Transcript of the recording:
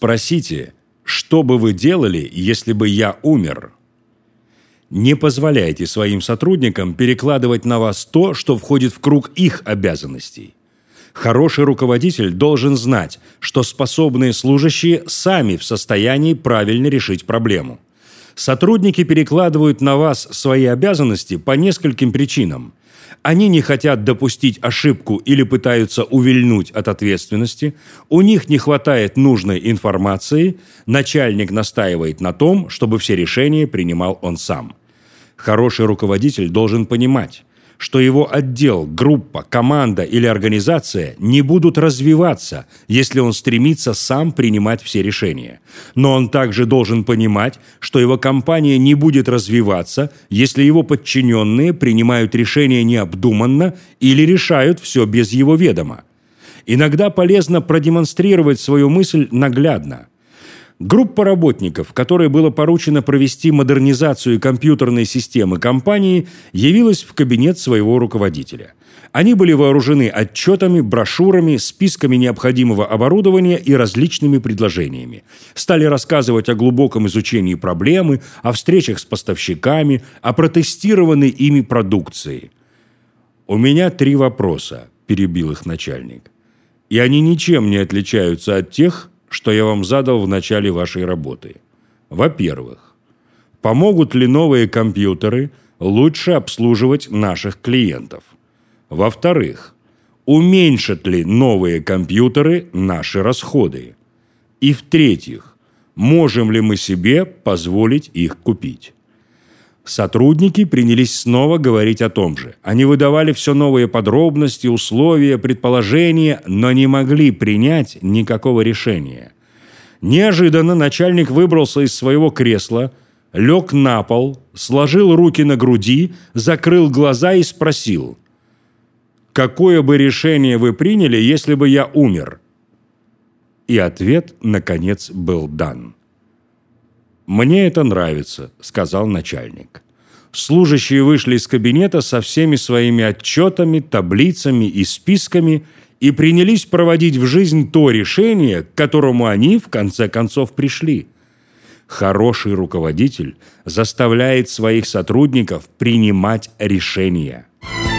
Спросите, что бы вы делали, если бы я умер? Не позволяйте своим сотрудникам перекладывать на вас то, что входит в круг их обязанностей. Хороший руководитель должен знать, что способные служащие сами в состоянии правильно решить проблему. Сотрудники перекладывают на вас свои обязанности по нескольким причинам. Они не хотят допустить ошибку или пытаются увильнуть от ответственности, у них не хватает нужной информации, начальник настаивает на том, чтобы все решения принимал он сам. Хороший руководитель должен понимать, что его отдел, группа, команда или организация не будут развиваться, если он стремится сам принимать все решения. Но он также должен понимать, что его компания не будет развиваться, если его подчиненные принимают решения необдуманно или решают все без его ведома. Иногда полезно продемонстрировать свою мысль наглядно. Группа работников, которой было поручено провести модернизацию компьютерной системы компании, явилась в кабинет своего руководителя. Они были вооружены отчетами, брошюрами, списками необходимого оборудования и различными предложениями. Стали рассказывать о глубоком изучении проблемы, о встречах с поставщиками, о протестированной ими продукции. «У меня три вопроса», – перебил их начальник. «И они ничем не отличаются от тех, что я вам задал в начале вашей работы. Во-первых, помогут ли новые компьютеры лучше обслуживать наших клиентов? Во-вторых, уменьшат ли новые компьютеры наши расходы? И в-третьих, можем ли мы себе позволить их купить? Сотрудники принялись снова говорить о том же. Они выдавали все новые подробности, условия, предположения, но не могли принять никакого решения. Неожиданно начальник выбрался из своего кресла, лег на пол, сложил руки на груди, закрыл глаза и спросил, «Какое бы решение вы приняли, если бы я умер?» И ответ, наконец, был дан. «Мне это нравится», – сказал начальник. Служащие вышли из кабинета со всеми своими отчетами, таблицами и списками и принялись проводить в жизнь то решение, к которому они, в конце концов, пришли. Хороший руководитель заставляет своих сотрудников принимать решения –